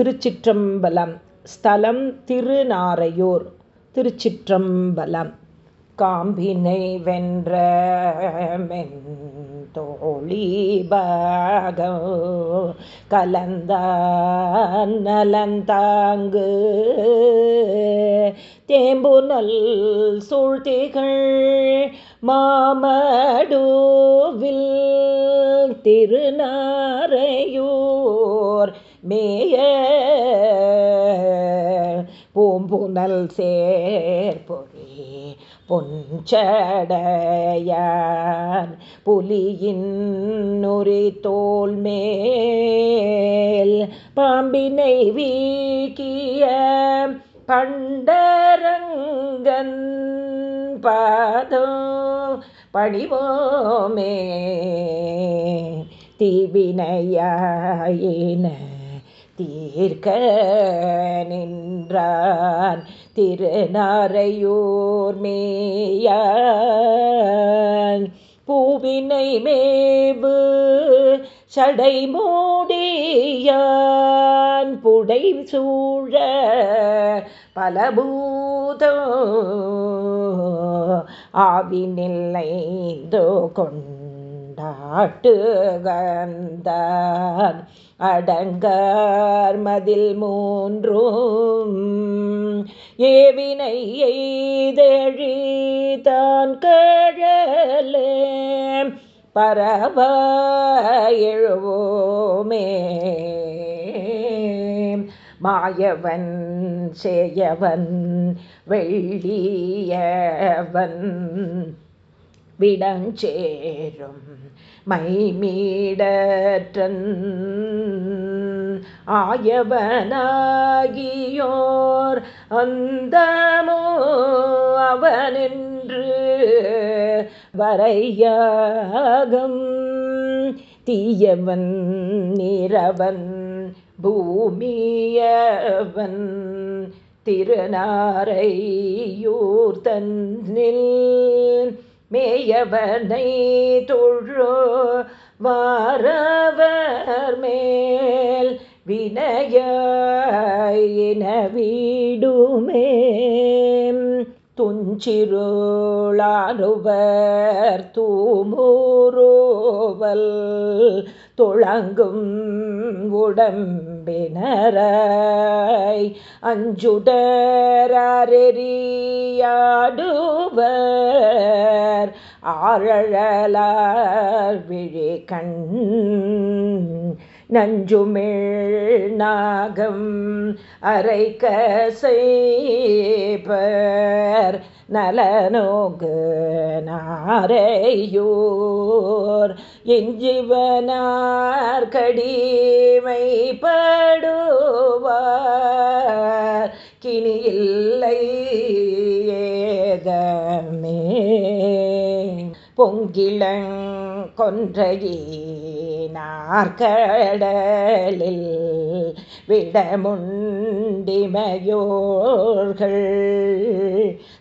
திருச்சிற்றம்பலம் ஸ்தலம் திருநாரையூர் திருச்சிற்றம்பலம். காம்பினை வென்ற தோழிபாக கலந்த நலந்தாங்கு. தேம்பு நல் சூழ்த்திகள் மாமடுவில் திருநாரையூர் மேய பூம்புனல் சேர்பொறி பொஞ்சடையான் புலியின் நொறி தோல் மேல் பாம்பினை வீக்கிய பண்டரங்கன் பாதம் பணிவோமே. தீவினையாயின தீர்க்க நின்றான் திருநாரையூர் மேயான். பூவினை மேவு சடை மூடியான். புடை சூழ பலபூதோ. ஆவி நில்லைந்தோ கொண்ட கொண்டாட்டுகந்தான் அடங்கார் மதில் மூன்றும் ஏவினை எய்தெழிதான் கழலே. பரவ எழுவோமே. மாயவன் சேயவன் வெள்ளியவன். விடஞ்சேரும் மைமீடற்றன் ஆயவனாகியோர் அந்தமோ அவனின்று வரையாகம். தீயவன் நிறவன் பூமியவன் திருநாரையூர் தன்னில் மேயவனை தொழோ வாரவர் மேல் வினயின வீடுமே துஞ்சிருளானுவர் தூமுருவல் உடம் உடம்பினராய் அஞ்சுடரெறியாடுவர் ஆழலார் விழி கண் நஞ்சுமிழ் நாகம் அரைக்க செய்பர் நலனோகு நாரையூர் இஞ்சிவனார் கடிமைப்படுவார். கினி இல்லை ஏதமே பொங்கிளங் கொன்றையினார்கடலில் விடமுண்டிமையோர்கள்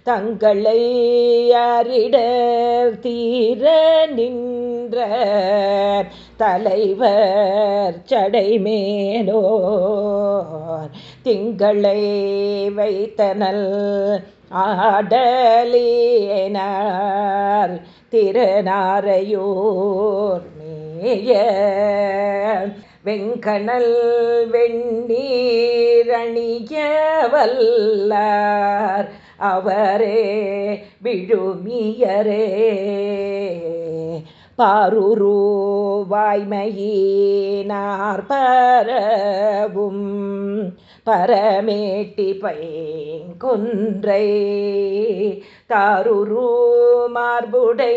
தங்களை அறிட தீர நின்ற தலைவர் சடைமேலோர் திங்களை வைத்தனல் ஆடலினார் திருநாரையூர் மேய வெங்கணல் வெண்ணீரணிய வல்லார் அவரே விழுமியரே. பாருரு வாய்மையினார் பரவும் பரமேட்டி பைங்குன்றை தாருரு மார்புடை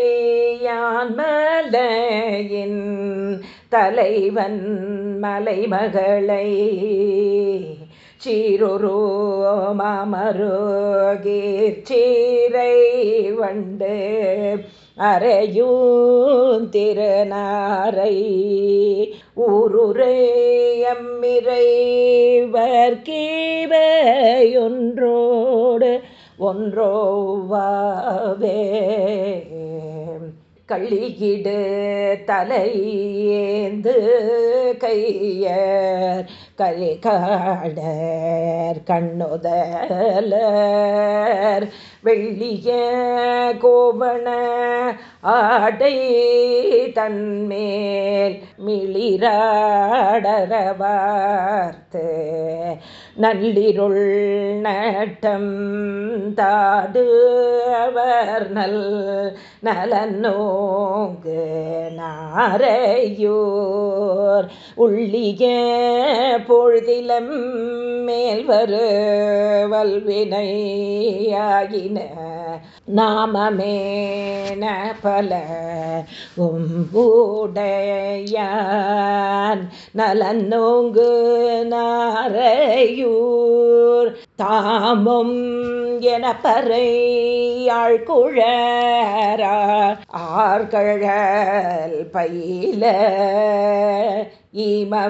யான்மலையின் தலைவன் மலைமகளை சீரொரு மாமருகீர்ச்சீரை வண்டு அறையூன் திருநாரை ஊருரையம்மிரைவர் கீவையொன்றோடு ஒன்றோவாவே. கள்ளியிடு தலையேந்து கையர் கரிகாடர் கண்ணுதலர் வெள்ளிய கோவண ஆடை தன்மேல் மிளிராடரவார்த்து நள்ளிருள் நட்டம் தாடு அவர் நல் நலநோங்கு நாரையூர். உள்ளிய பொழுதிலம் மேல் வரு வல்வினையாகின நாமமேன பல உம்புடையான். நலநோங்கு நாரையூர். தாமும் என பறையாள் ஆழ்குழரா ஆர்கழல் பயில இமவீழகரி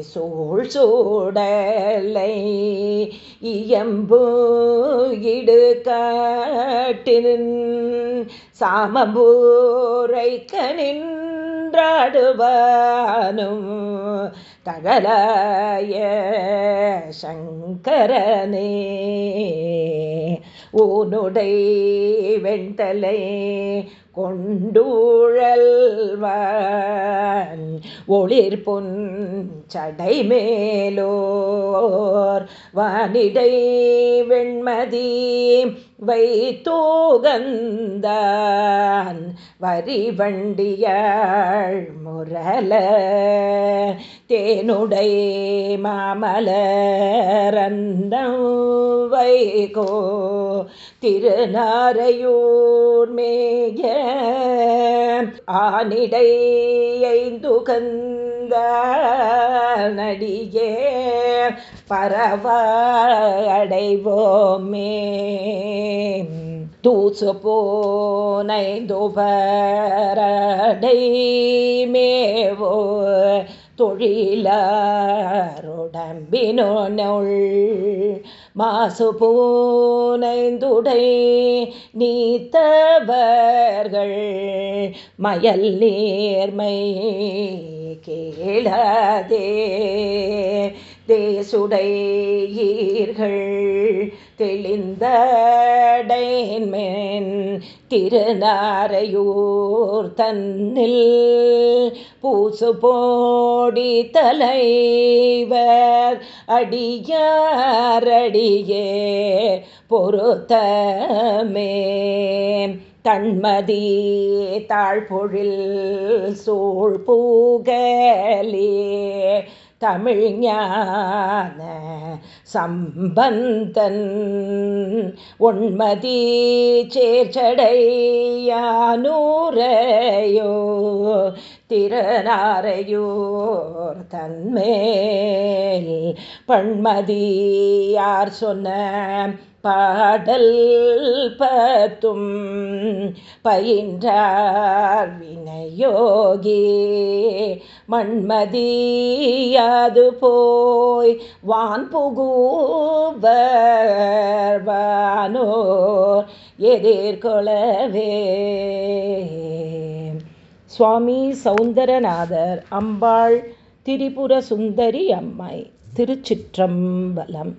சூழ் சூடலை இயம்பு இடு காட்டின் சாமபூரை கனின்றாடுவானும் தகலாய சங்கரனே. ஊனுடை வெண்தலை கொண்டூழல்வன் ஒளிர் புன்சடை மேலோர் வானிடை வெண்மதி வைத்தோகந்தான் வரி வண்டியாள் முரல தேனுடை மாமலரந்தம் வைகோ திருநாரையூர் மே மேய ஆனிடை ஐந்து கந்த நடிகே பரவ அடைவோமே தூசு போனைந்துபரடை மேவோ தொழிலாருடம்பினொள் மாசு பூனைந்துடை நீத்தவர்கள் மயல் நேர்மை கேளதே. தேசுடையீர்கள் தெளிந்தடைமேன் திருநாரையூர் தன்னில் பூசு போடி தலைவர் அடியாரடியே பொறுத்தமே தன்மதி தாழ்பொழில் சூழ் பூகலே தமிழ்ஞான சம்பந்தன் ஒன்மதி சேர்ச்சடையானூரையோ திறனாரையோர் தன்மேல் பண்மதியார் சொன்ன பாடல் பத்தும் பயின்றார் வினையோகி. மண்மதியாது போய் வான் புகுவானோர் எதிர்கொள்ளவே. சுவாமி சௌந்தரநாதர் அம்பாள் திரிபுர சுந்தரி அம்மை திருச்சிற்றம்பலம்.